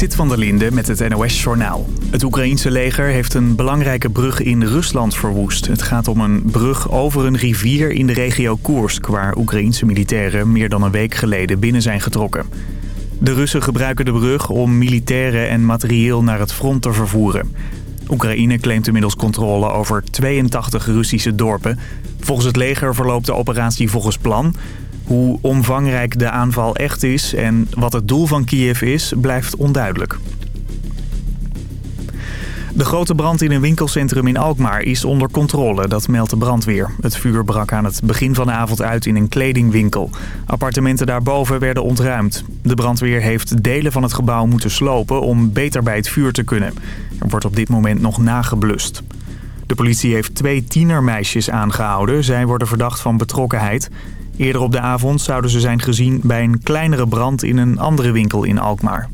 Zit van der Linde met het NOS-journaal. Het Oekraïense leger heeft een belangrijke brug in Rusland verwoest. Het gaat om een brug over een rivier in de regio Koersk... waar Oekraïense militairen meer dan een week geleden binnen zijn getrokken. De Russen gebruiken de brug om militairen en materieel naar het front te vervoeren. Oekraïne claimt inmiddels controle over 82 Russische dorpen. Volgens het leger verloopt de operatie volgens plan... Hoe omvangrijk de aanval echt is en wat het doel van Kiev is, blijft onduidelijk. De grote brand in een winkelcentrum in Alkmaar is onder controle, dat meldt de brandweer. Het vuur brak aan het begin van de avond uit in een kledingwinkel. Appartementen daarboven werden ontruimd. De brandweer heeft delen van het gebouw moeten slopen om beter bij het vuur te kunnen. Er wordt op dit moment nog nageblust. De politie heeft twee tienermeisjes aangehouden. Zij worden verdacht van betrokkenheid. Eerder op de avond zouden ze zijn gezien bij een kleinere brand in een andere winkel in Alkmaar.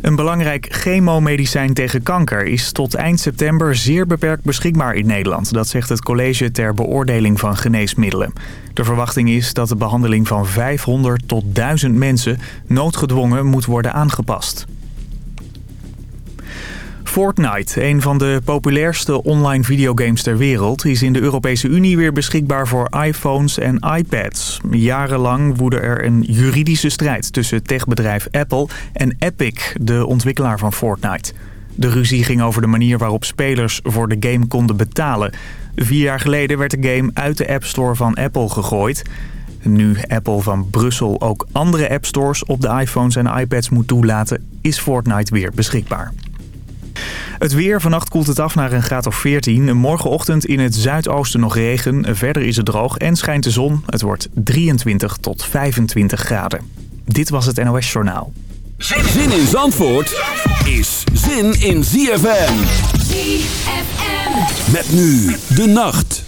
Een belangrijk chemomedicijn tegen kanker is tot eind september zeer beperkt beschikbaar in Nederland. Dat zegt het college ter beoordeling van geneesmiddelen. De verwachting is dat de behandeling van 500 tot 1000 mensen noodgedwongen moet worden aangepast. Fortnite, een van de populairste online videogames ter wereld... is in de Europese Unie weer beschikbaar voor iPhones en iPads. Jarenlang woedde er een juridische strijd tussen techbedrijf Apple en Epic... de ontwikkelaar van Fortnite. De ruzie ging over de manier waarop spelers voor de game konden betalen. Vier jaar geleden werd de game uit de App Store van Apple gegooid... Nu Apple van Brussel ook andere appstores op de iPhones en iPads moet toelaten, is Fortnite weer beschikbaar. Het weer, vannacht koelt het af naar een graad of 14. Morgenochtend in het zuidoosten nog regen. Verder is het droog en schijnt de zon. Het wordt 23 tot 25 graden. Dit was het NOS Journaal. Zin in Zandvoort is zin in ZFM. ZFM. Met nu de nacht.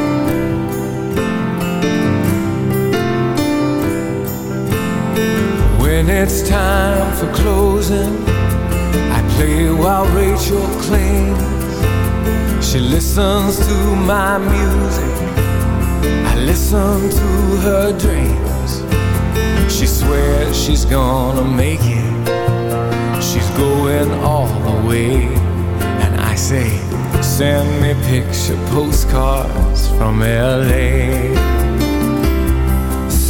When it's time for closing, I play while Rachel cleans. She listens to my music, I listen to her dreams. She swears she's gonna make it. She's going all the way. And I say, send me picture postcards from LA.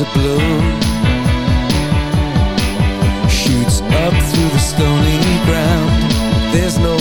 leaves blue Shoots up through the stony ground. There's no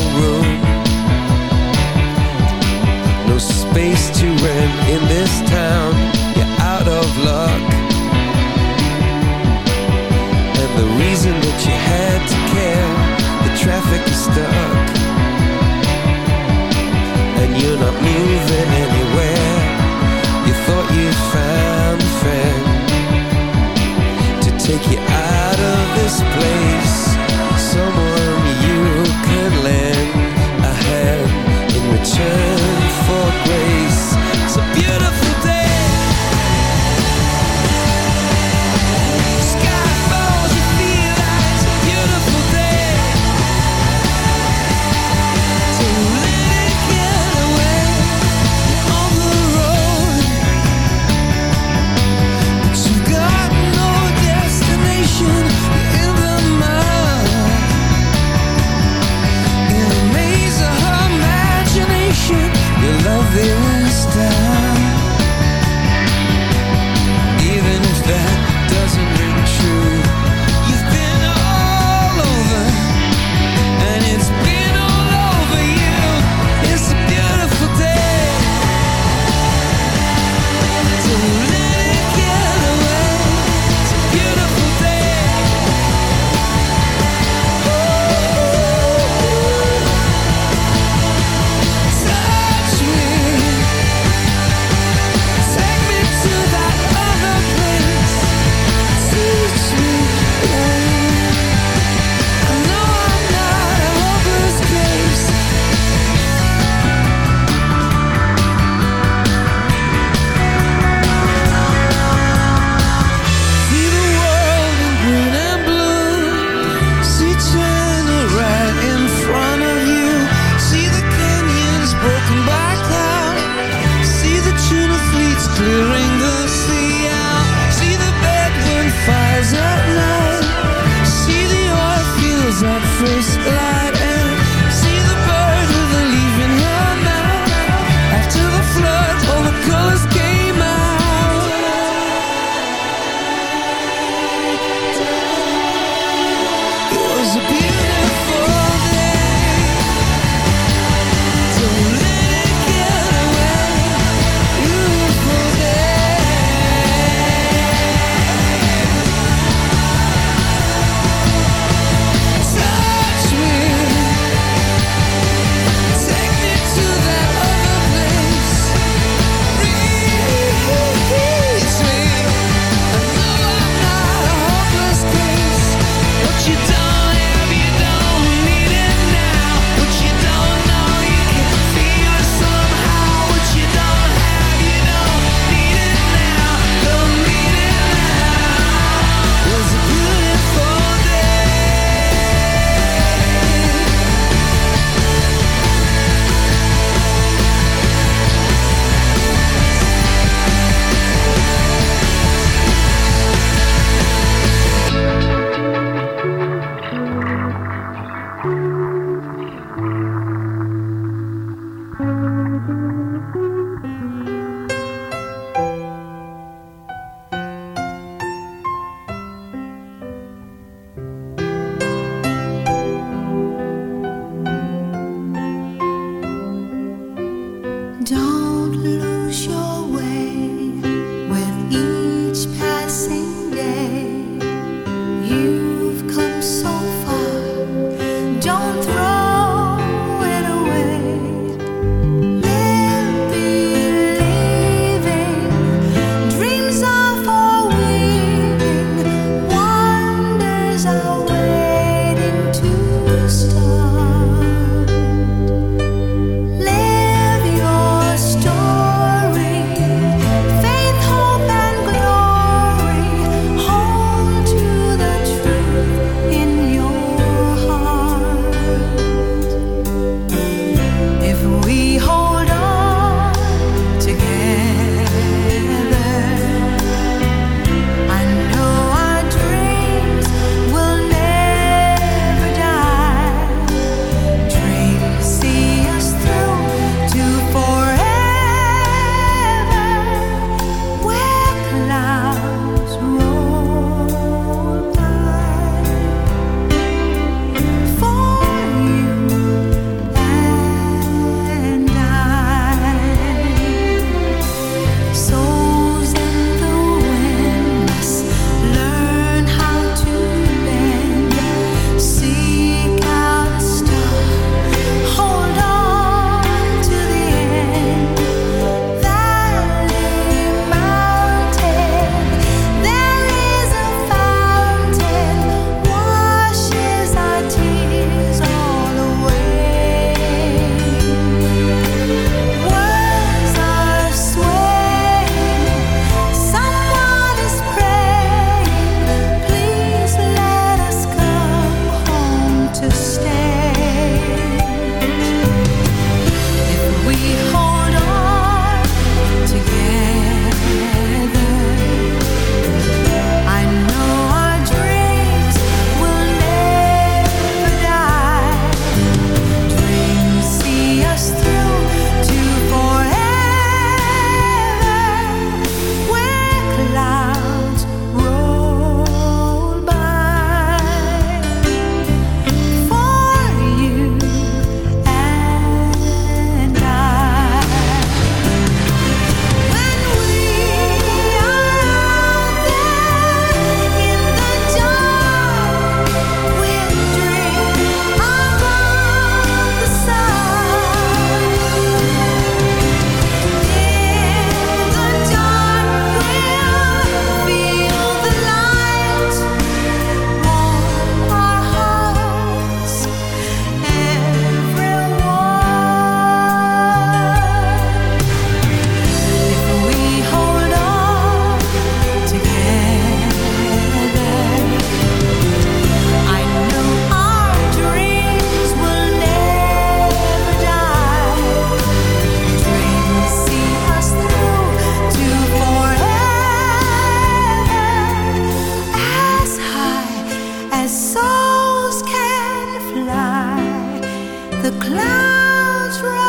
the clouds roll.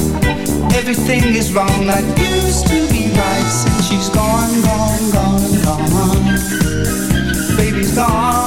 Everything is wrong that used to be right since she's gone, gone, gone, gone. Baby's gone.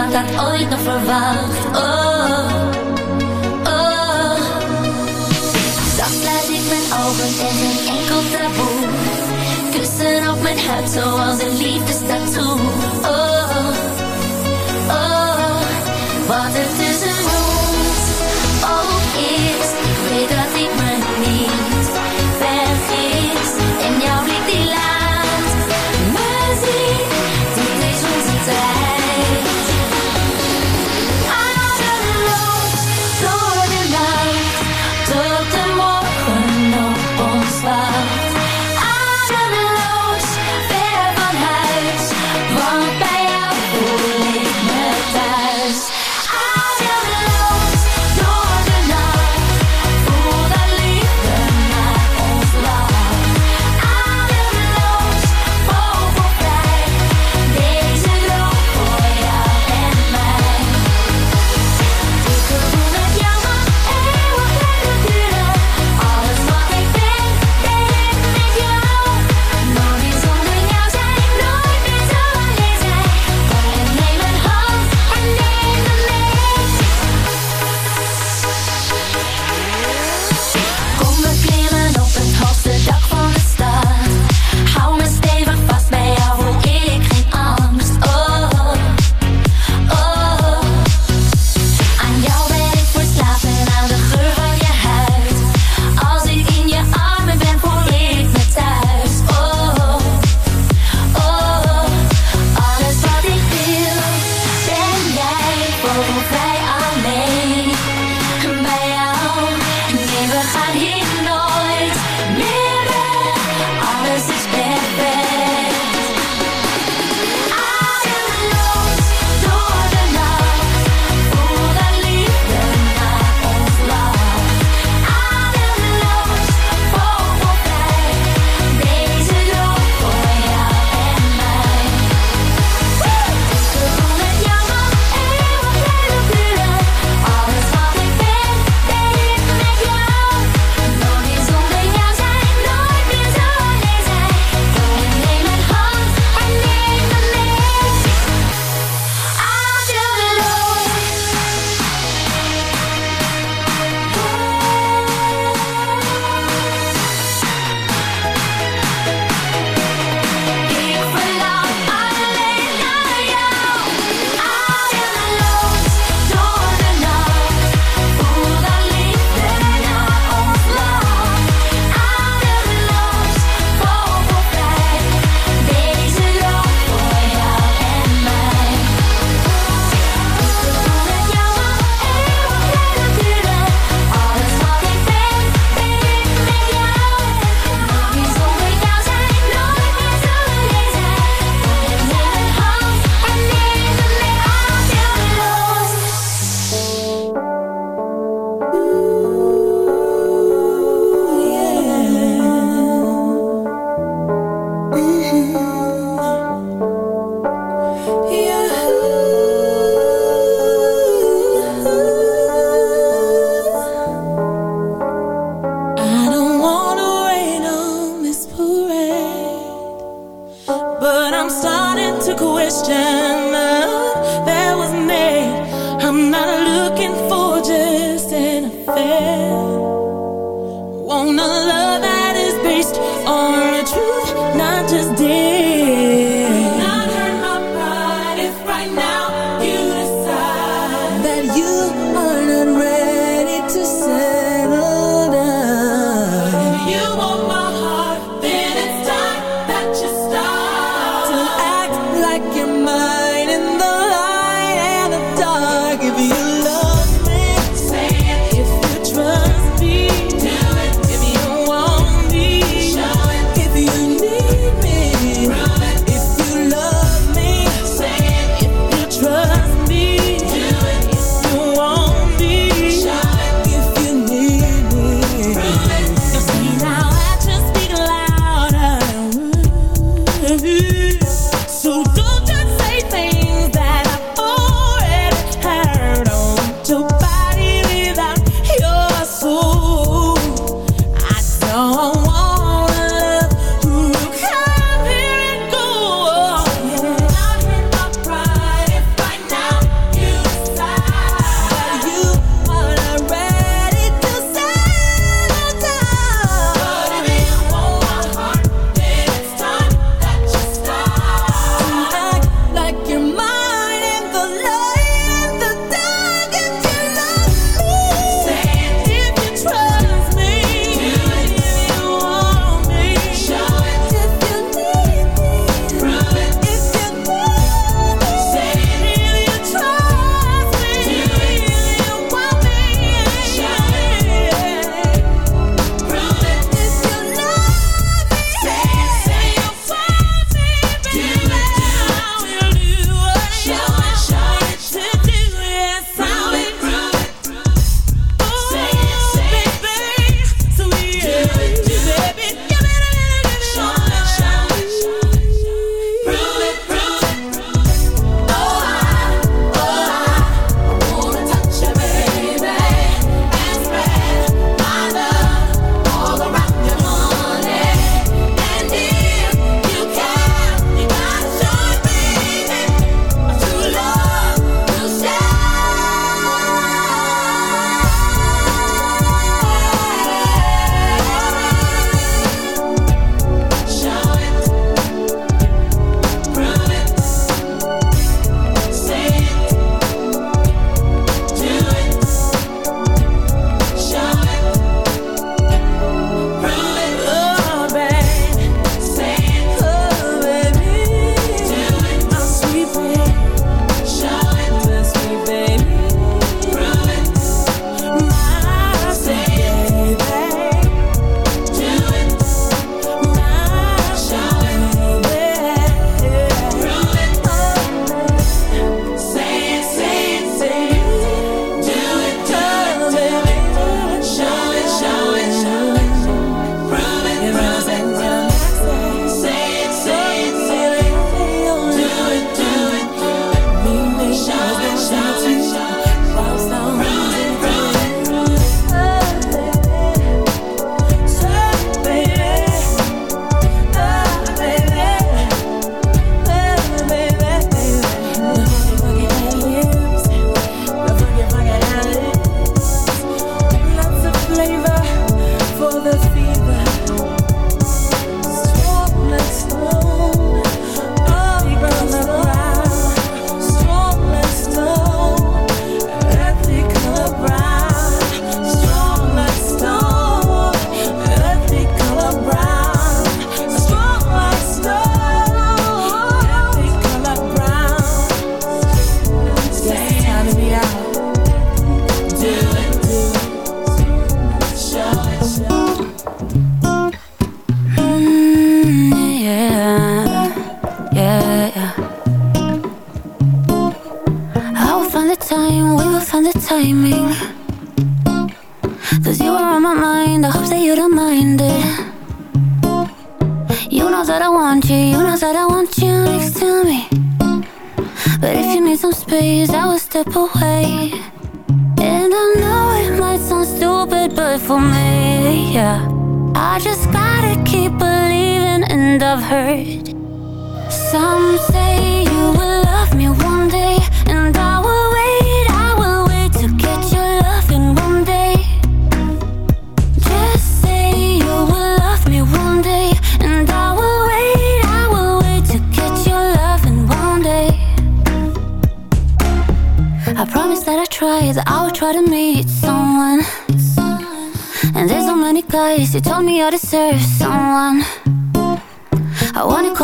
Had dat ooit nog verwacht? Oh, oh. Zacht sluit ik mijn ogen en geen enkel taboe. Kussen op mijn huid zoals een liefdestattoo. Oh, oh.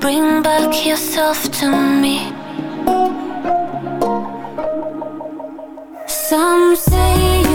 Bring back yourself to me. Some say.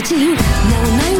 but you now